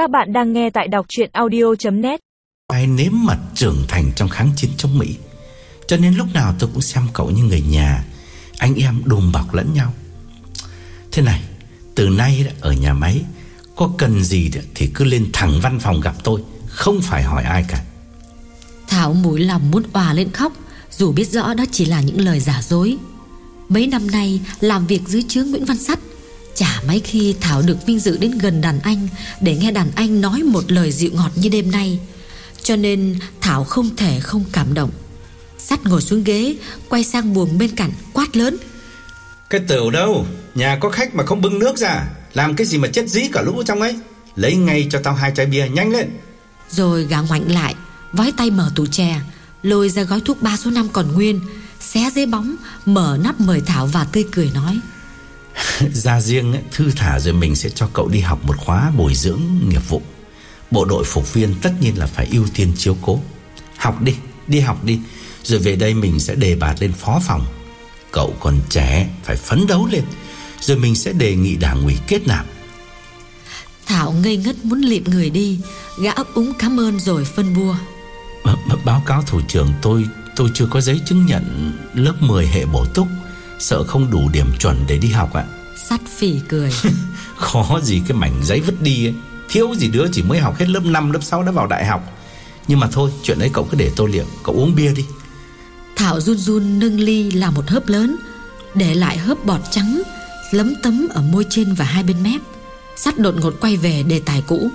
Các bạn đang nghe tại đọc chuyện audio.net Ai nếm mặt trưởng thành trong kháng chiến chống Mỹ. Cho nên lúc nào tôi cũng xem cậu như người nhà. Anh em đùm bọc lẫn nhau. Thế này Từ nay ở nhà máy Có cần gì thì cứ lên thẳng văn phòng gặp tôi. Không phải hỏi ai cả. Thảo mũi lòng muốn òa lên khóc. Dù biết rõ đó chỉ là những lời giả dối. Mấy năm nay làm việc dưới chướng Nguyễn Văn Sắt Chả mấy khi Thảo được vinh dự đến gần đàn anh Để nghe đàn anh nói một lời dịu ngọt như đêm nay. Cho nên Thảo không thể không cảm động. Sắt ngồi xuống ghế Quay sang buồng bên cạnh quát lớn. Cái tửu đâu? Nhà có khách mà không bưng nước ra. Làm cái gì mà chết dí cả lũ trong ấy? Lấy ngay cho tao hai chai bia nhanh lên. Rồi gã ngoảnh lại Vói tay mở tủ chè Lôi ra gói thuốc 3 số 5 còn nguyên Xé giấy bóng Mở nắp mời Thảo và tươi cười nói Ra riêng ấy, thư thả rồi mình sẽ cho cậu đi học một khóa bồi dưỡng nghiệp vụ. Bộ đội phục viên tất nhiên là phải ưu tiên chiếu cố. Học đi, đi học đi Rồi về đây mình sẽ đề bạt lên phó phòng. Cậu còn trẻ, phải phấn đấu lên Rồi mình sẽ đề nghị đảng ủy kết nạp. Thảo ngây ngất muốn liệm người đi Gã ấp úng cảm ơn rồi phân bua. B Báo cáo thủ trưởng tôi Tôi chưa có giấy chứng nhận lớp 10 hệ bổ túc Sợ không đủ điểm chuẩn để đi học ạ. Sắt phỉ cười. Khó gì cái mảnh giấy vứt đi ấy. Thiếu gì đứa chỉ mới học hết lớp 5, lớp 6 đã vào đại học. Nhưng mà thôi chuyện ấy cậu cứ để tôi liệu Cậu uống bia đi. Thảo run run nâng ly là một hớp lớn Để lại hớp bọt trắng Lấm tấm ở môi trên và hai bên mép. Sắt đột ngột quay về đề tài cũ.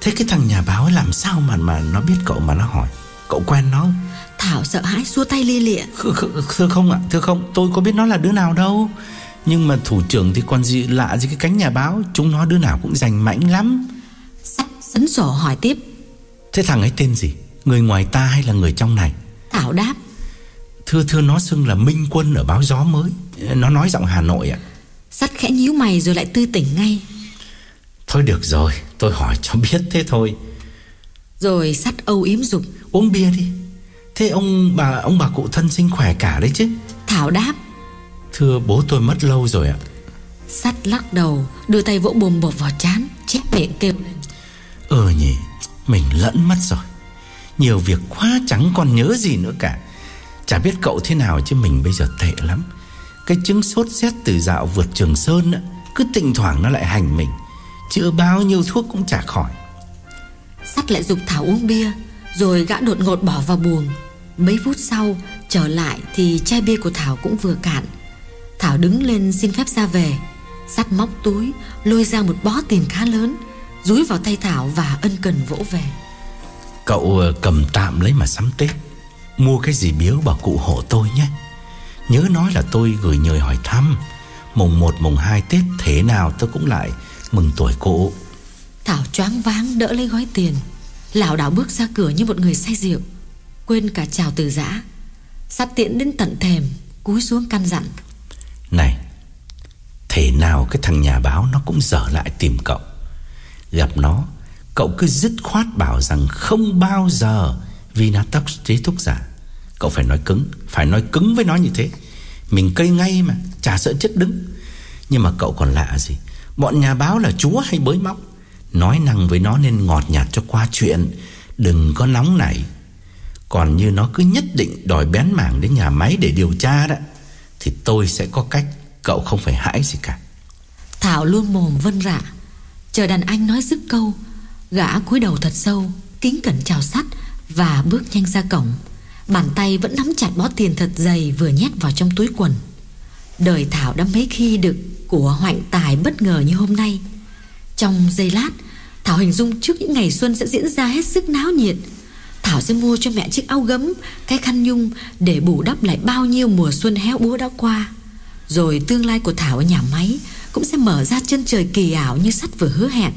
Thế cái thằng nhà báo làm sao mà mà nó biết cậu mà nó hỏi Cậu quen nó Thảo sợ hãi xua tay lia lịa. Thưa không ạ Thưa không tôi có biết nó là đứa nào đâu. Nhưng mà thủ trưởng thì còn gì lạ gì cái cánh nhà báo Chúng nó đứa nào cũng giành mãnh lắm. Sắt sấn sổ hỏi tiếp. Thế thằng ấy tên gì? Người ngoài ta hay là người trong này? Thảo đáp. Thưa thưa nó xưng là Minh Quân ở báo gió mới. Nó nói giọng Hà Nội ạ. Sắt khẽ nhíu mày rồi lại tư tỉnh ngay. Thôi được rồi Tôi hỏi cho biết thế thôi Rồi sắt âu yếm dục Uống bia đi. Thế ông bà ông bà cụ thân sinh khỏe cả đấy chứ? Thảo đáp. Thưa bố tôi mất lâu rồi ạ. Sắt lắc đầu Đưa tay vỗ bồm bột vào chán Chép miệng kêu lên. Ừ nhỉ Mình lẫn mất rồi. Nhiều việc quá chẳng còn nhớ gì nữa cả. Chả biết cậu thế nào chứ mình bây giờ tệ lắm. Cái chứng sốt rét từ dạo vượt Trường Sơn á, Cứ tỉnh thoảng nó lại hành mình. Chữa bao nhiêu thuốc cũng chả khỏi Sắt lại dục Thảo uống bia, Rồi gã đột ngột bỏ vào buồng. Mấy phút sau, trở lại Thì chai bia của Thảo cũng vừa cạn. Thảo đứng lên xin phép ra về. Sắt móc túi, Lôi ra một bó tiền khá lớn Rúi vào tay Thảo và ân cần vỗ về. Cậu ờ, cầm tạm lấy mà sắm Tết. Mua cái gì biếu bảo cụ hộ tôi nhé. Nhớ nói là tôi gửi nhời hỏi thăm. Mùng 1 mùng 2 Tết thế nào tôi cũng lại Mừng tuổi cụ. Thảo choáng váng đỡ lấy gói tiền. Lảo đảo bước ra cửa như một người say rượu, Quên cả chào từ giã. Sắp tiễn đến tận thềm, Cúi xuống căn dặn. Này, Thế nào cái thằng nhà báo nó cũng dở lại tìm cậu? Gặp nó, Cậu cứ dứt khoát bảo rằng Không bao giờ Vinatox chế thuốc giả. Cậu phải nói cứng, Phải nói cứng với nó như thế. Mình cây ngay mà, Chả sợ chết đứng. Nhưng mà cậu còn lạ gì, Bọn nhà báo là chúa hay bới móc Nói năng với nó nên ngọt nhạt cho qua chuyện. Đừng có nóng nảy Còn như nó cứ nhất định đòi bén mảng đến nhà máy để điều tra đó, Thì tôi sẽ có cách, Cậu không phải hãi gì cả. Thảo luôn mồm vân rạ. Chờ đàn anh nói dứt câu, Gã cúi đầu thật sâu, Kính cẩn chào sắt Và bước nhanh ra cổng. Bàn tay vẫn nắm chặt bó tiền thật dày Vừa nhét vào trong túi quần. Đời Thảo đã mấy khi được Của hoạnh tài bất ngờ như hôm nay. Trong giây lát Thảo hình dung trước những ngày xuân sẽ diễn ra hết sức náo nhiệt. Thảo sẽ mua cho mẹ chiếc áo gấm, Cái khăn nhung Để bù đắp lại bao nhiêu mùa xuân héo búa đã qua. Rồi tương lai của Thảo ở nhà máy Cũng sẽ mở ra chân trời kỳ ảo như sắt vừa hứa hẹn.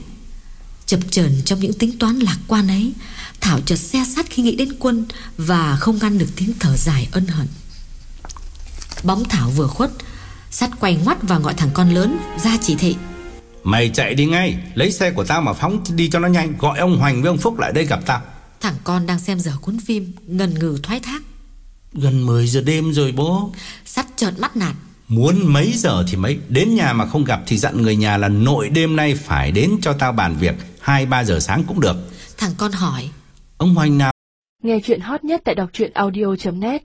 Chập chờn trong những tính toán lạc quan ấy, Thảo chợt xe sắt khi nghĩ đến quân Và không ngăn được tiếng thở dài ân hận. Bóng Thảo vừa khuất, Sắt quay ngoắt và gọi thằng con lớn ra chỉ thị. Mày chạy đi ngay Lấy xe của tao mà phóng đi cho nó nhanh Gọi ông Hoành với ông Phúc lại đây gặp tao. Thằng con đang xem dở cuốn phim Ngần ngừ thoái thác. Gần 10 giờ đêm rồi bố. Sắt trợn mắt nạt. Muốn mấy giờ thì mấy Đến nhà mà không gặp thì dặn người nhà là nội đêm nay phải đến cho tao bàn việc 2-3 giờ sáng cũng được. Thằng con hỏi Ông Hoành nào? Nghe chuyện hot nhất tại đọc truyện audio.net